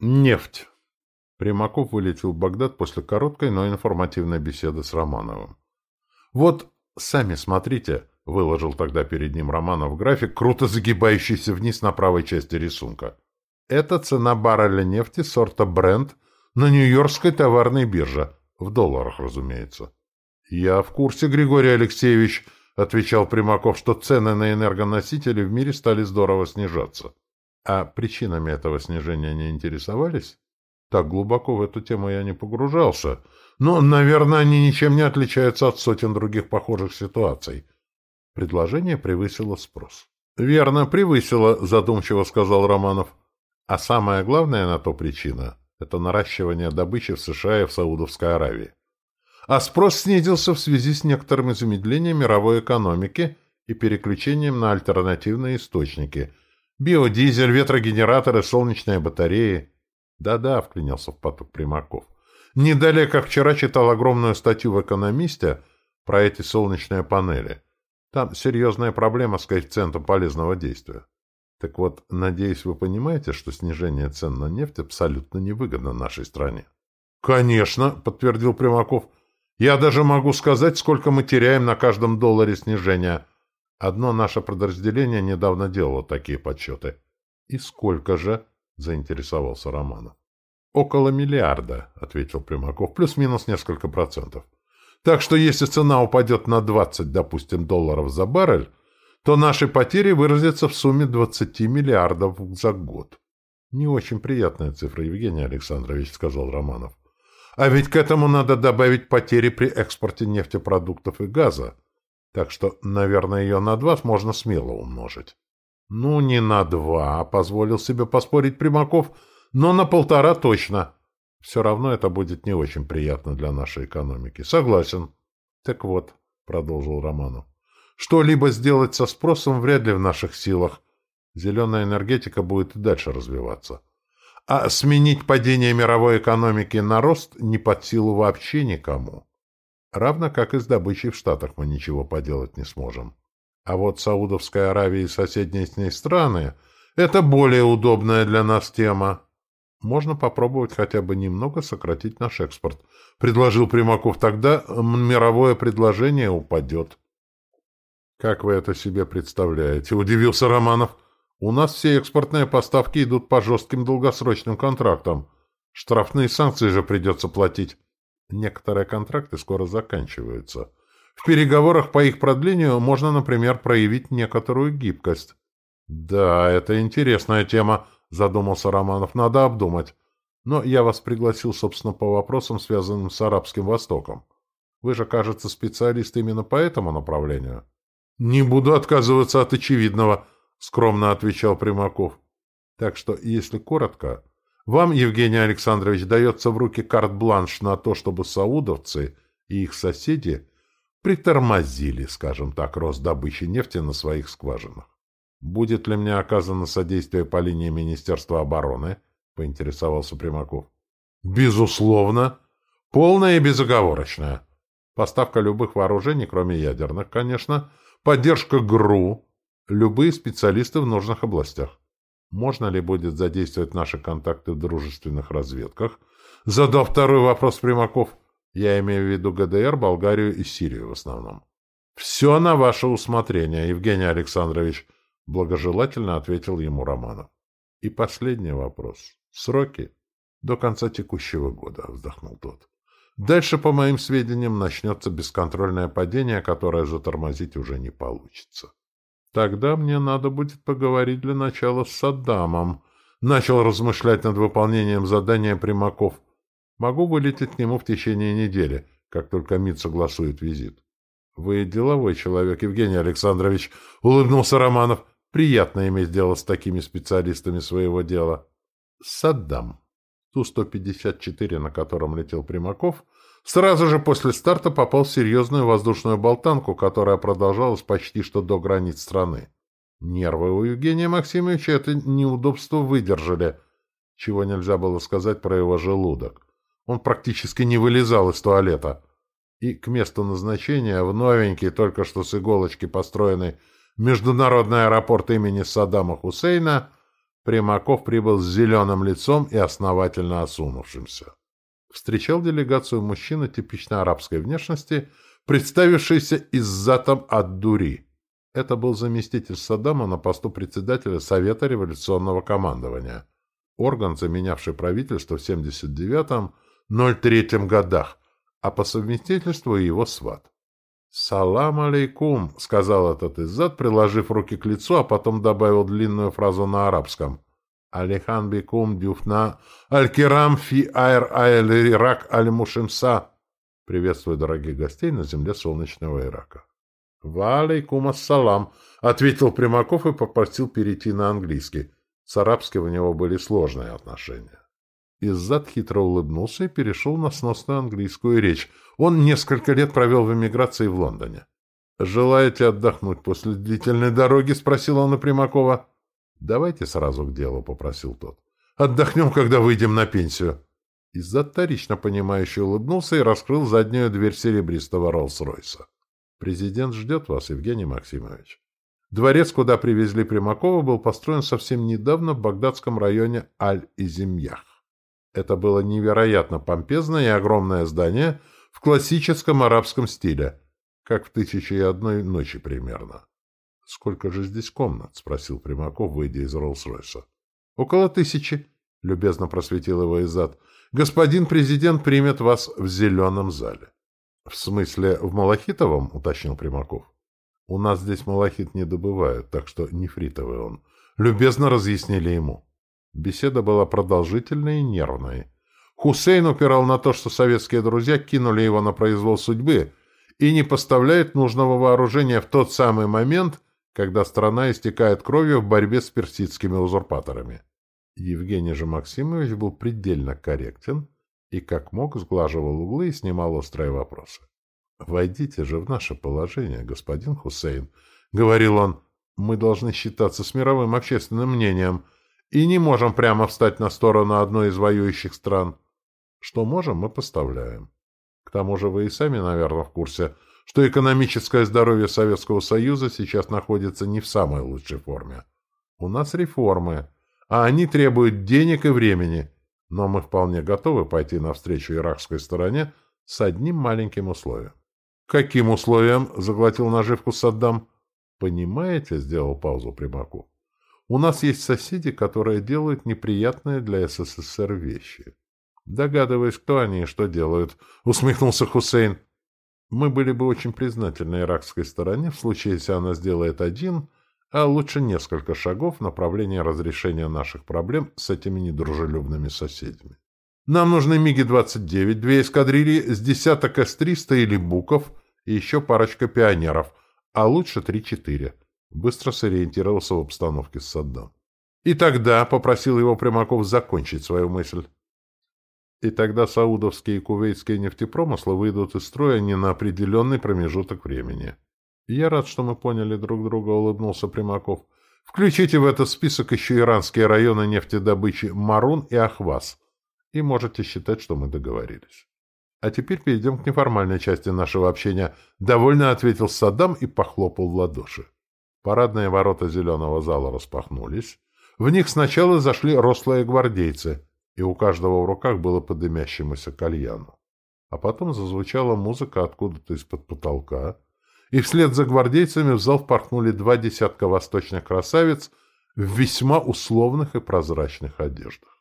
Нефть. Примаков вылетел в Багдад после короткой, но информативной беседы с Романовым. «Вот, сами смотрите», — выложил тогда перед ним Романов график, круто загибающийся вниз на правой части рисунка. «Это цена барреля нефти сорта Brent на Нью-Йоркской товарной бирже. В долларах, разумеется». «Я в курсе, Григорий Алексеевич», — отвечал Примаков, что цены на энергоносители в мире стали здорово снижаться. А причинами этого снижения не интересовались? Так глубоко в эту тему я не погружался. Но, наверное, они ничем не отличаются от сотен других похожих ситуаций. Предложение превысило спрос. «Верно, превысило», — задумчиво сказал Романов. «А самая главная на то причина — это наращивание добычи в США и в Саудовской Аравии. А спрос снизился в связи с некоторым замедлением мировой экономики и переключением на альтернативные источники — биодизель, ветрогенераторы, солнечные батареи — да-да, вклинился в поток Примаков. Не далее, как вчера читал огромную статью в «Экономисте» про эти солнечные панели. Там серьезная проблема с коэффициентом полезного действия. Так вот, надеюсь, вы понимаете, что снижение цен на нефть абсолютно невыгодно нашей стране. «Конечно», — подтвердил Примаков. «Я даже могу сказать, сколько мы теряем на каждом долларе снижения. Одно наше подразделение недавно делало такие подсчеты». «И сколько же?» заинтересовался Романов. «Около миллиарда», — ответил Примаков, — «плюс-минус несколько процентов. Так что если цена упадет на 20, допустим, долларов за баррель, то наши потери выразятся в сумме 20 миллиардов за год». «Не очень приятная цифра, Евгений Александрович», — сказал Романов. «А ведь к этому надо добавить потери при экспорте нефтепродуктов и газа. Так что, наверное, ее на 20 можно смело умножить». Ну, не на два, позволил себе поспорить Примаков, но на полтора точно. Все равно это будет не очень приятно для нашей экономики. Согласен. Так вот, продолжил Романов, что-либо сделать со спросом вряд ли в наших силах. Зеленая энергетика будет и дальше развиваться. А сменить падение мировой экономики на рост не под силу вообще никому. Равно как и с добычей в Штатах мы ничего поделать не сможем. А вот Саудовская Аравия и соседние с ней страны — это более удобная для нас тема. Можно попробовать хотя бы немного сократить наш экспорт. Предложил Примаков. Тогда мировое предложение упадет. Как вы это себе представляете? Удивился Романов. У нас все экспортные поставки идут по жестким долгосрочным контрактам. Штрафные санкции же придется платить. Некоторые контракты скоро заканчиваются. В переговорах по их продлению можно, например, проявить некоторую гибкость. «Да, это интересная тема», — задумался Романов. «Надо обдумать. Но я вас пригласил, собственно, по вопросам, связанным с Арабским Востоком. Вы же, кажется, специалист именно по этому направлению». «Не буду отказываться от очевидного», — скромно отвечал Примаков. «Так что, если коротко, вам, Евгений Александрович, дается в руки карт-бланш на то, чтобы саудовцы и их соседи притормозили, скажем так, рост добычи нефти на своих скважинах. «Будет ли мне оказано содействие по линии Министерства обороны?» — поинтересовался Примаков. «Безусловно. Полное и безоговорочное. Поставка любых вооружений, кроме ядерных, конечно, поддержка ГРУ, любые специалисты в нужных областях. Можно ли будет задействовать наши контакты в дружественных разведках?» Задал второй вопрос Примаков — я имею в виду ГДР, Болгарию и Сирию в основном. «Все на ваше усмотрение, Евгений Александрович», — благожелательно ответил ему Романов. «И последний вопрос. Сроки?» «До конца текущего года», — вздохнул тот. «Дальше, по моим сведениям, начнется бесконтрольное падение, которое затормозить уже не получится. Тогда мне надо будет поговорить для начала с Саддамом», — начал размышлять над выполнением задания Примаков — Могу вылететь к нему в течение недели, как только МИД согласует визит. — Вы деловой человек, Евгений Александрович, — улыбнулся Романов. — Приятно иметь дело с такими специалистами своего дела. — Саддам. Ту-154, на котором летел Примаков, сразу же после старта попал в серьезную воздушную болтанку, которая продолжалась почти что до границ страны. Нервы у Евгения Максимовича это неудобство выдержали, чего нельзя было сказать про его желудок. Он практически не вылезал из туалета. И к месту назначения в новенький, только что с иголочки построенный международный аэропорт имени Саддама Хусейна Примаков прибыл с зеленым лицом и основательно осунувшимся. Встречал делегацию мужчина типично арабской внешности, представившийся иззатом от дури. Это был заместитель Саддама на посту председателя Совета революционного командования, орган, заменявший правительство в 79-03 годах, а по совместительству его сват. «Салам алейкум», — сказал этот иззад, приложив руки к лицу, а потом добавил длинную фразу на арабском. «Алихан бикум дюфна аль-кирам фи айр айл ирак аль-мушимса». Приветствую дорогих гостей на земле солнечного Ирака. «Ва алейкум ассалам», — ответил Примаков и попросил перейти на английский. С арабским у него были сложные отношения. Иззад хитро улыбнулся и перешел на сносную английскую речь. Он несколько лет провел в эмиграции в Лондоне. «Желаете отдохнуть после длительной дороги?» — спросил он у Примакова. «Давайте сразу к делу», — попросил тот. «Отдохнем, когда выйдем на пенсию». Иззад вторично понимающе улыбнулся и раскрыл заднюю дверь серебристого Роллс-Ройса. «Президент ждет вас, Евгений Максимович». Дворец, куда привезли Примакова, был построен совсем недавно в багдадском районе Аль-Изимьях. Это было невероятно помпезное и огромное здание в классическом арабском стиле, как в «Тысяче и одной ночи» примерно. «Сколько же здесь комнат?» — спросил Примаков, выйдя из Роллс-Ройса. «Около тысячи», — любезно просветил его Изад. «Господин президент примет вас в зеленом зале». «В смысле, в Малахитовом?» — уточнил Примаков. «У нас здесь малахит не добывают, так что нефритовый он». Любезно разъяснили ему. Беседа была продолжительной и нервной. Хусейн упирал на то, что советские друзья кинули его на произвол судьбы и не поставляют нужного вооружения в тот самый момент, когда страна истекает кровью в борьбе с персидскими узурпаторами. Евгений же Максимович был предельно корректен и как мог сглаживал углы и снимал острые вопросы. «Войдите же в наше положение, господин Хусейн», — говорил он. «Мы должны считаться с мировым общественным мнением» и не можем прямо встать на сторону одной из воюющих стран. Что можем, мы поставляем. К тому же вы и сами, наверное, в курсе, что экономическое здоровье Советского Союза сейчас находится не в самой лучшей форме. У нас реформы, а они требуют денег и времени, но мы вполне готовы пойти навстречу иракской стороне с одним маленьким условием. «Каким условием?» — заглотил наживку Саддам. «Понимаете?» — сделал паузу Примаков. У нас есть соседи, которые делают неприятные для СССР вещи. Догадываюсь, кто они и что делают, — усмехнулся Хусейн. Мы были бы очень признательны иракской стороне в случае, если она сделает один, а лучше несколько шагов в направлении разрешения наших проблем с этими недружелюбными соседями. Нам нужны МиГи-29, две эскадрильи с десяток С-300 или Буков и еще парочка пионеров, а лучше три-четыре. Быстро сориентировался в обстановке с Саддам. И тогда попросил его Примаков закончить свою мысль. И тогда саудовские и кувейтские нефтепромыслы выйдут из строя не на определенный промежуток времени. Я рад, что мы поняли друг друга, улыбнулся Примаков. Включите в этот список еще иранские районы нефтедобычи Марун и Ахваз, и можете считать, что мы договорились. А теперь перейдем к неформальной части нашего общения. Довольно ответил Саддам и похлопал в ладоши. Парадные ворота зеленого зала распахнулись. В них сначала зашли рослые гвардейцы, и у каждого в руках было по дымящемуся кальяну. А потом зазвучала музыка откуда-то из-под потолка, и вслед за гвардейцами в зал впорхнули два десятка восточных красавиц в весьма условных и прозрачных одеждах.